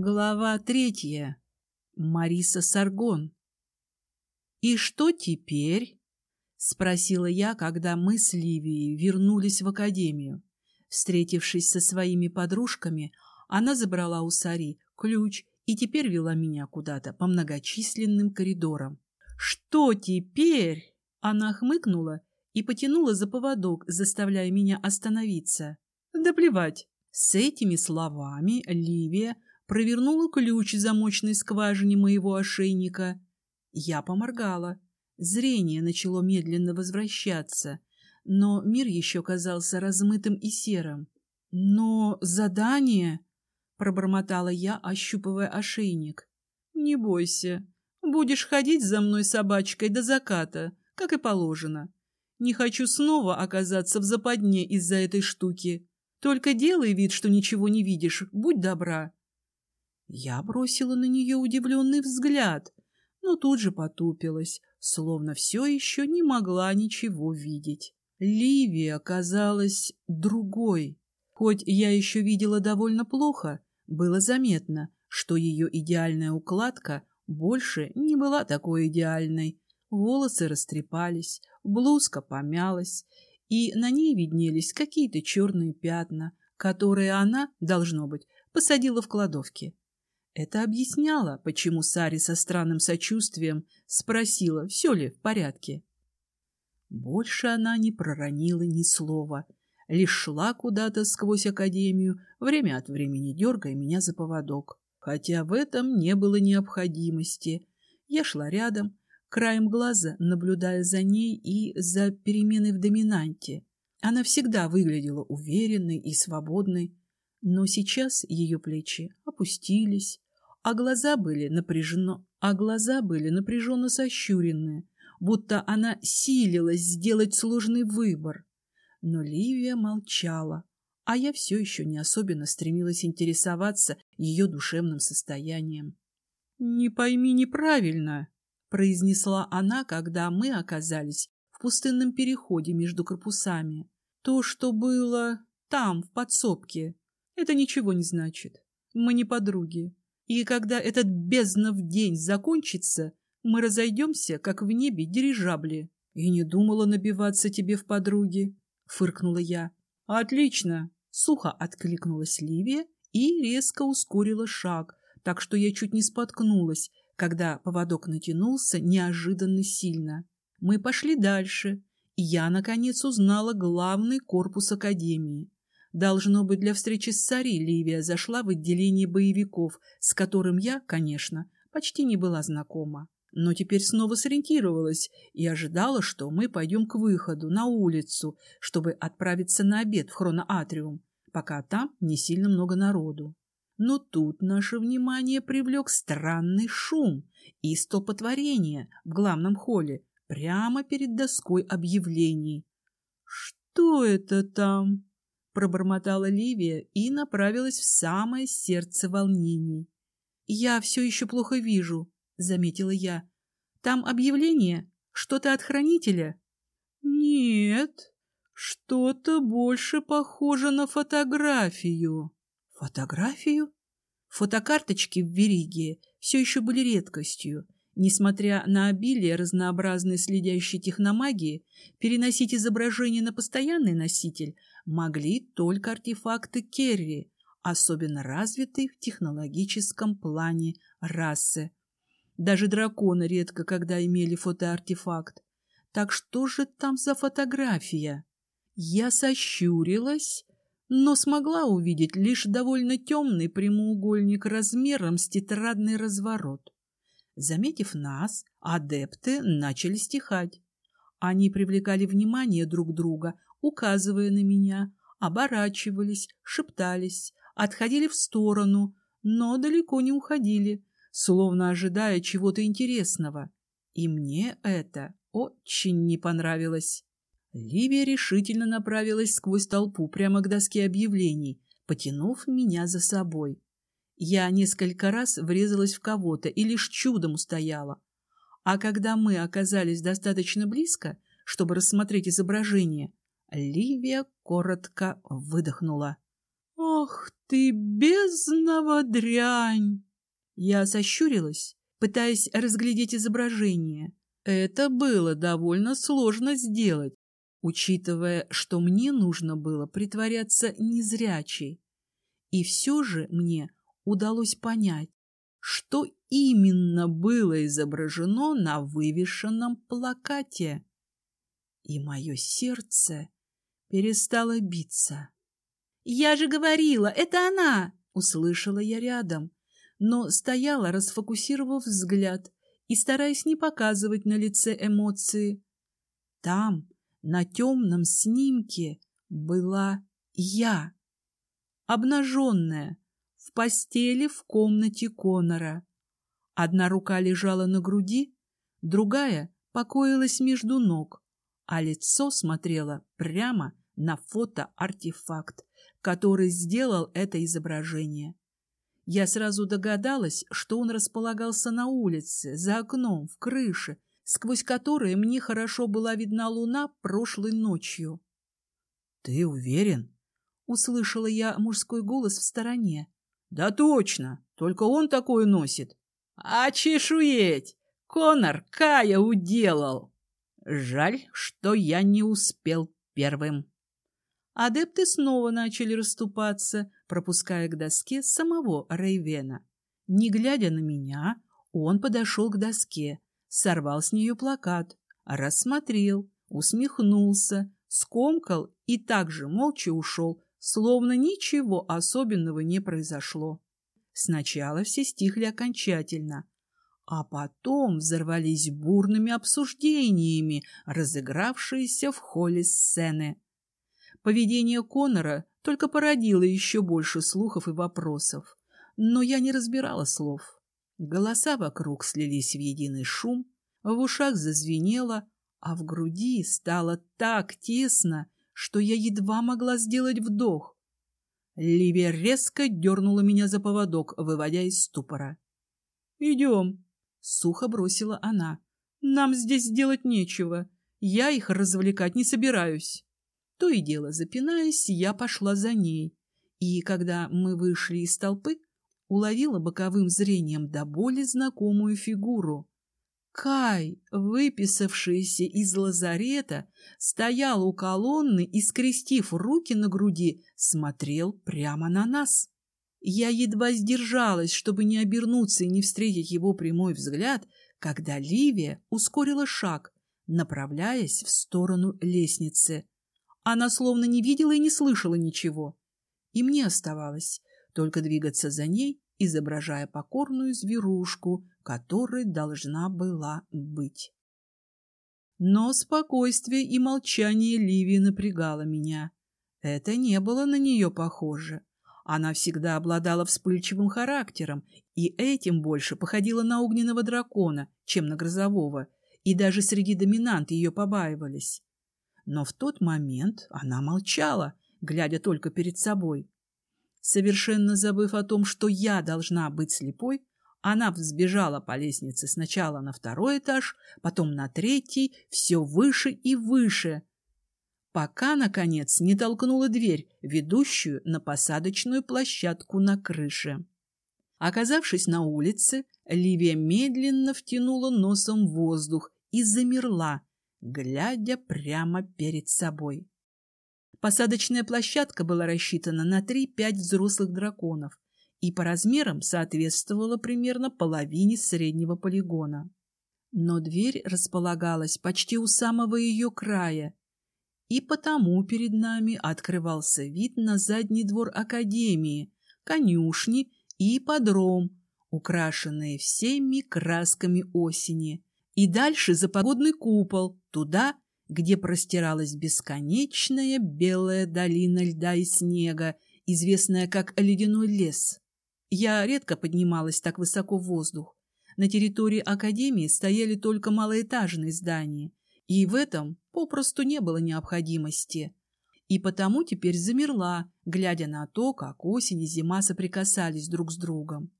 Глава третья. Мариса Саргон. «И что теперь?» — спросила я, когда мы с Ливией вернулись в академию. Встретившись со своими подружками, она забрала у Сари ключ и теперь вела меня куда-то по многочисленным коридорам. «Что теперь?» Она хмыкнула и потянула за поводок, заставляя меня остановиться. «Да плевать!» С этими словами Ливия провернула ключ в замочной скважине моего ошейника. Я поморгала. Зрение начало медленно возвращаться, но мир еще казался размытым и серым. «Но задание...» — пробормотала я, ощупывая ошейник. «Не бойся. Будешь ходить за мной собачкой до заката, как и положено. Не хочу снова оказаться в западне из-за этой штуки. Только делай вид, что ничего не видишь, будь добра». Я бросила на нее удивленный взгляд, но тут же потупилась, словно все еще не могла ничего видеть. Ливия оказалась другой. Хоть я еще видела довольно плохо, было заметно, что ее идеальная укладка больше не была такой идеальной. Волосы растрепались, блузка помялась, и на ней виднелись какие-то черные пятна, которые она, должно быть, посадила в кладовке. Это объясняло, почему Сари со странным сочувствием спросила, все ли в порядке. Больше она не проронила ни слова, лишь шла куда-то сквозь академию, время от времени дергая меня за поводок. Хотя в этом не было необходимости. Я шла рядом, краем глаза наблюдая за ней и за переменой в доминанте. Она всегда выглядела уверенной и свободной, но сейчас ее плечи опустились, а глаза были напряженно, а глаза были напряженно сощуренные, будто она силилась сделать сложный выбор. Но Ливия молчала, а я все еще не особенно стремилась интересоваться ее душевным состоянием. — Не пойми неправильно, — произнесла она, когда мы оказались в пустынном переходе между корпусами. — То, что было там, в подсобке, это ничего не значит. Мы не подруги. И когда этот безднов день закончится, мы разойдемся, как в небе дирижабли. И не думала набиваться тебе в подруги, — фыркнула я. Отлично, — сухо откликнулась Ливия и резко ускорила шаг, так что я чуть не споткнулась, когда поводок натянулся неожиданно сильно. Мы пошли дальше, и я, наконец, узнала главный корпус Академии. Должно быть, для встречи с Сари Ливия зашла в отделение боевиков, с которым я, конечно, почти не была знакома. Но теперь снова сориентировалась и ожидала, что мы пойдем к выходу, на улицу, чтобы отправиться на обед в хроноатриум, пока там не сильно много народу. Но тут наше внимание привлек странный шум и столпотворение в главном холле прямо перед доской объявлений. «Что это там?» Пробормотала Ливия и направилась в самое сердце волнений. «Я все еще плохо вижу», — заметила я. «Там объявление? Что-то от хранителя?» «Нет, что-то больше похоже на фотографию». «Фотографию?» Фотокарточки в Вериге все еще были редкостью, Несмотря на обилие разнообразной следящей техномагии, переносить изображение на постоянный носитель могли только артефакты Керри, особенно развитые в технологическом плане расы. Даже драконы редко когда имели фотоартефакт. Так что же там за фотография? Я сощурилась, но смогла увидеть лишь довольно темный прямоугольник размером с тетрадный разворот. Заметив нас, адепты начали стихать. Они привлекали внимание друг друга, указывая на меня, оборачивались, шептались, отходили в сторону, но далеко не уходили, словно ожидая чего-то интересного. И мне это очень не понравилось. Ливия решительно направилась сквозь толпу прямо к доске объявлений, потянув меня за собой. Я несколько раз врезалась в кого-то и лишь чудом устояла. А когда мы оказались достаточно близко, чтобы рассмотреть изображение, Ливия коротко выдохнула. «Ах «Ах ты, бездного дрянь!» Я сощурилась, пытаясь разглядеть изображение. Это было довольно сложно сделать, учитывая, что мне нужно было притворяться незрячей. И все же мне удалось понять, что именно было изображено на вывешенном плакате. И мое сердце перестало биться. «Я же говорила, это она!» — услышала я рядом, но стояла, расфокусировав взгляд и стараясь не показывать на лице эмоции. Там, на темном снимке, была я, обнаженная, в постели в комнате Конора. Одна рука лежала на груди, другая покоилась между ног, а лицо смотрело прямо на фотоартефакт, который сделал это изображение. Я сразу догадалась, что он располагался на улице, за окном, в крыше, сквозь которое мне хорошо была видна луна прошлой ночью. — Ты уверен? — услышала я мужской голос в стороне. — Да точно, только он такое носит. — А чешуеть! Конор Кая уделал! Жаль, что я не успел первым. Адепты снова начали расступаться, пропуская к доске самого Рейвена. Не глядя на меня, он подошел к доске, сорвал с нее плакат, рассмотрел, усмехнулся, скомкал и также молча ушел, словно ничего особенного не произошло. Сначала все стихли окончательно, а потом взорвались бурными обсуждениями, разыгравшиеся в холле сцены. Поведение Конора только породило еще больше слухов и вопросов. Но я не разбирала слов. Голоса вокруг слились в единый шум, в ушах зазвенело, а в груди стало так тесно, что я едва могла сделать вдох. Ливия резко дернула меня за поводок, выводя из ступора. — Идем, — сухо бросила она. — Нам здесь делать нечего. Я их развлекать не собираюсь. То и дело, запинаясь, я пошла за ней. И когда мы вышли из толпы, уловила боковым зрением до боли знакомую фигуру. Кай, выписавшийся из лазарета, стоял у колонны и, скрестив руки на груди, смотрел прямо на нас. Я едва сдержалась, чтобы не обернуться и не встретить его прямой взгляд, когда Ливия ускорила шаг, направляясь в сторону лестницы. Она словно не видела и не слышала ничего. И мне оставалось только двигаться за ней, изображая покорную зверушку, которой должна была быть. Но спокойствие и молчание Ливии напрягало меня. Это не было на нее похоже. Она всегда обладала вспыльчивым характером, и этим больше походила на огненного дракона, чем на грозового, и даже среди доминант ее побаивались. Но в тот момент она молчала, глядя только перед собой. Совершенно забыв о том, что я должна быть слепой, она взбежала по лестнице сначала на второй этаж, потом на третий, все выше и выше, пока, наконец, не толкнула дверь, ведущую на посадочную площадку на крыше. Оказавшись на улице, Ливия медленно втянула носом воздух и замерла, глядя прямо перед собой. Посадочная площадка была рассчитана на 3-5 взрослых драконов и по размерам соответствовала примерно половине среднего полигона. Но дверь располагалась почти у самого ее края, и потому перед нами открывался вид на задний двор академии, конюшни и подром, украшенные всеми красками осени, и дальше за погодный купол, туда, где простиралась бесконечная белая долина льда и снега, известная как ледяной лес. Я редко поднималась так высоко в воздух. На территории Академии стояли только малоэтажные здания, и в этом попросту не было необходимости. И потому теперь замерла, глядя на то, как осень и зима соприкасались друг с другом.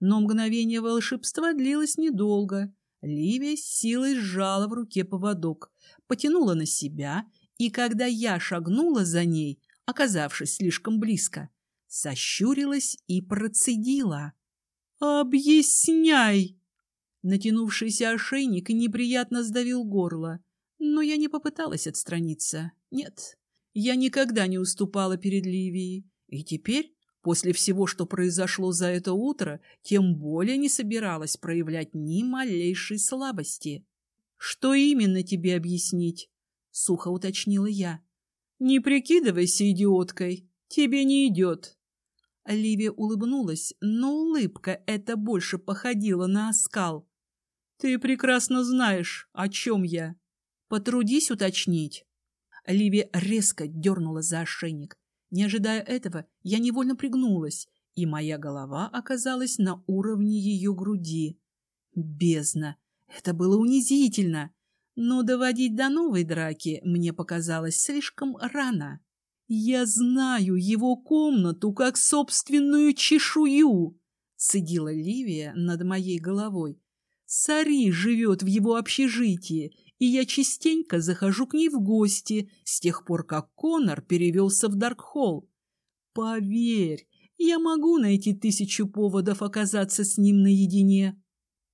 Но мгновение волшебства длилось недолго. Ливия с силой сжала в руке поводок, потянула на себя, и когда я шагнула за ней, оказавшись слишком близко, сощурилась и процедила. «Объясняй!» Натянувшийся ошейник неприятно сдавил горло, но я не попыталась отстраниться. Нет, я никогда не уступала перед Ливией, и теперь, после всего, что произошло за это утро, тем более не собиралась проявлять ни малейшей слабости. «Что именно тебе объяснить?» — сухо уточнила я. «Не прикидывайся идиоткой, тебе не идет». Ливия улыбнулась, но улыбка эта больше походила на оскал. «Ты прекрасно знаешь, о чем я. Потрудись уточнить». Ливия резко дернула за ошейник. Не ожидая этого, я невольно пригнулась, и моя голова оказалась на уровне ее груди. Бездна! Это было унизительно! Но доводить до новой драки мне показалось слишком рано. «Я знаю его комнату как собственную чешую!» — цедила Ливия над моей головой. «Сари живет в его общежитии, и я частенько захожу к ней в гости с тех пор, как Конор перевелся в Даркхолл. Поверь, я могу найти тысячу поводов оказаться с ним наедине».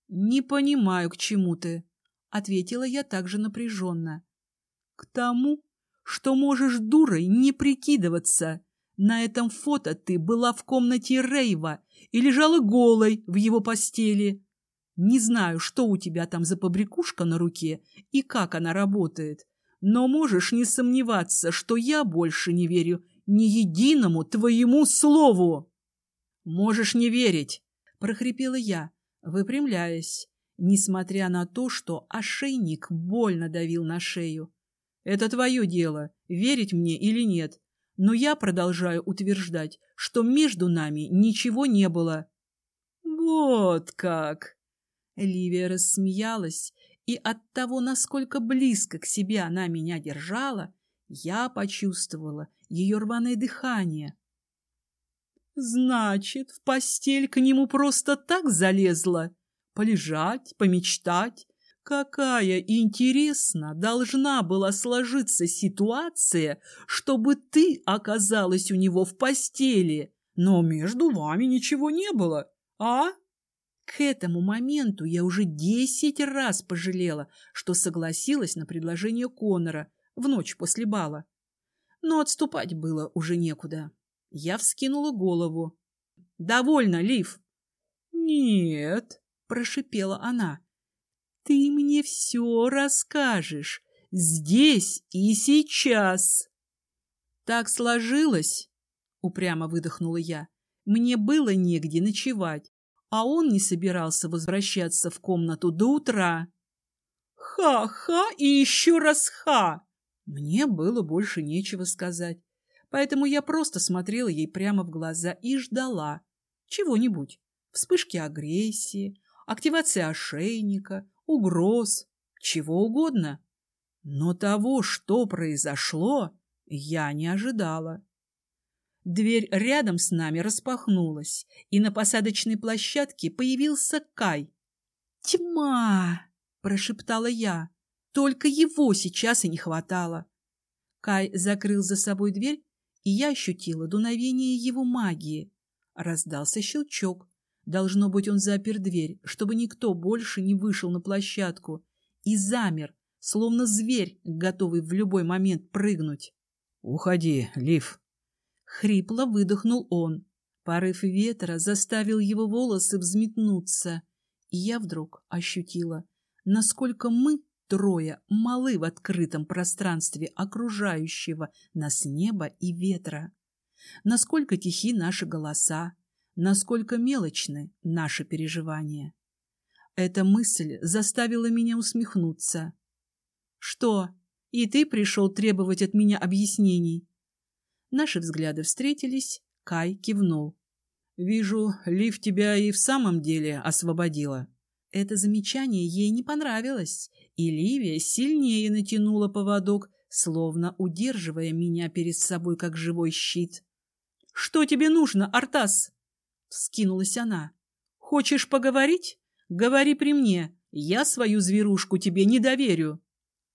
«Не понимаю, к чему ты», — ответила я также напряженно. «К тому, что можешь дурой не прикидываться. На этом фото ты была в комнате Рейва и лежала голой в его постели. Не знаю, что у тебя там за побрякушка на руке и как она работает, но можешь не сомневаться, что я больше не верю ни единому твоему слову. Можешь не верить, прохрипела я, выпрямляясь, несмотря на то, что ошейник больно давил на шею. Это твое дело, верить мне или нет. Но я продолжаю утверждать, что между нами ничего не было. Вот как! Ливия рассмеялась, и от того, насколько близко к себе она меня держала, я почувствовала ее рваное дыхание. Значит, в постель к нему просто так залезла? Полежать, помечтать, Какая, интересно, должна была сложиться ситуация, чтобы ты оказалась у него в постели, но между вами ничего не было, а? К этому моменту я уже десять раз пожалела, что согласилась на предложение Конора в ночь после бала. Но отступать было уже некуда. Я вскинула голову. «Довольно, Лив!» «Нет», — прошипела она. Ты мне все расскажешь, здесь и сейчас. Так сложилось, упрямо выдохнула я. Мне было негде ночевать, а он не собирался возвращаться в комнату до утра. Ха-ха и еще раз ха! Мне было больше нечего сказать, поэтому я просто смотрела ей прямо в глаза и ждала чего-нибудь. Вспышки агрессии, активация ошейника, угроз, чего угодно. Но того, что произошло, я не ожидала. Дверь рядом с нами распахнулась, и на посадочной площадке появился Кай. «Тьма!» – прошептала я. «Только его сейчас и не хватало». Кай закрыл за собой дверь, и я ощутила дуновение его магии. Раздался щелчок, Должно быть, он запер дверь, чтобы никто больше не вышел на площадку, и замер, словно зверь, готовый в любой момент прыгнуть. «Уходи, Лив!» Хрипло выдохнул он. Порыв ветра заставил его волосы взметнуться, и я вдруг ощутила, насколько мы, трое, малы в открытом пространстве окружающего нас неба и ветра, насколько тихи наши голоса, насколько мелочны наши переживания. Эта мысль заставила меня усмехнуться. «Что, и ты пришел требовать от меня объяснений?» Наши взгляды встретились, Кай кивнул. «Вижу, Лив тебя и в самом деле освободила». Это замечание ей не понравилось, и Ливия сильнее натянула поводок, словно удерживая меня перед собой как живой щит. «Что тебе нужно, Артас?» — вскинулась она. «Хочешь поговорить? Говори при мне. Я свою зверушку тебе не доверю».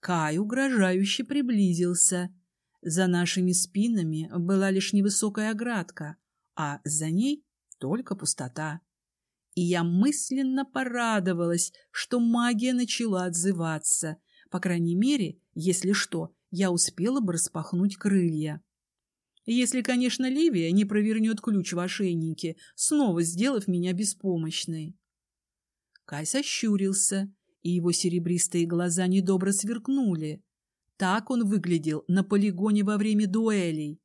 Кай угрожающе приблизился. За нашими спинами была лишь невысокая оградка, а за ней только пустота. И я мысленно порадовалась, что магия начала отзываться. По крайней мере, если что, я успела бы распахнуть крылья. Если, конечно, Ливия не провернет ключ в ошейнике, снова сделав меня беспомощной. Кай сощурился, и его серебристые глаза недобро сверкнули. Так он выглядел на полигоне во время дуэлей.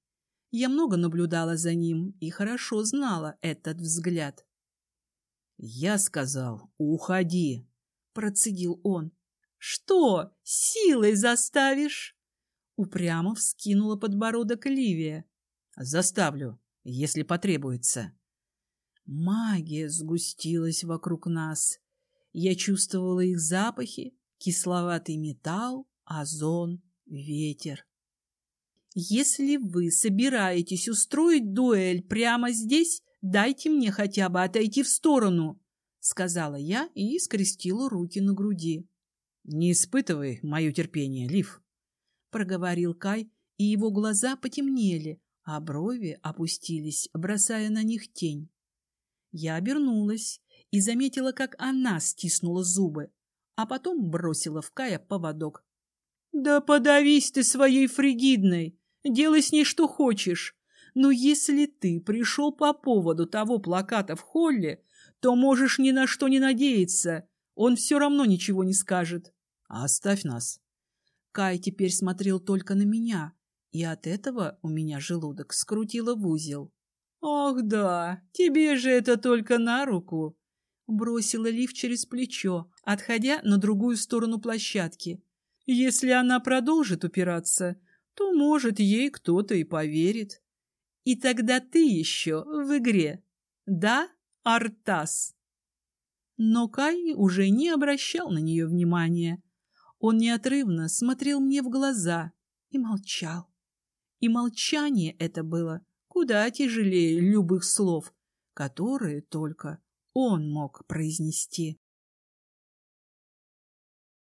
Я много наблюдала за ним и хорошо знала этот взгляд. «Я сказал, уходи!» — процедил он. «Что, силой заставишь?» Упрямо вскинула подбородок Ливия. «Заставлю, если потребуется». Магия сгустилась вокруг нас. Я чувствовала их запахи, кисловатый металл, озон, ветер. «Если вы собираетесь устроить дуэль прямо здесь, дайте мне хотя бы отойти в сторону», — сказала я и скрестила руки на груди. «Не испытывай мое терпение, Лив», — проговорил Кай, и его глаза потемнели, а брови опустились, бросая на них тень. Я обернулась и заметила, как она стиснула зубы, а потом бросила в Кая поводок. «Да подавись ты своей фригидной! Делай с ней что хочешь! Но если ты пришел по поводу того плаката в холле, то можешь ни на что не надеяться, он все равно ничего не скажет. Оставь нас!» Кай теперь смотрел только на меня, и от этого у меня желудок скрутило в узел. «Ах да, тебе же это только на руку!» Бросила Лив через плечо, отходя на другую сторону площадки. «Если она продолжит упираться, то, может, ей кто-то и поверит. И тогда ты еще в игре. Да, Артас?» Но Кай уже не обращал на нее внимания. Он неотрывно смотрел мне в глаза и молчал. И молчание это было куда тяжелее любых слов, которые только он мог произнести.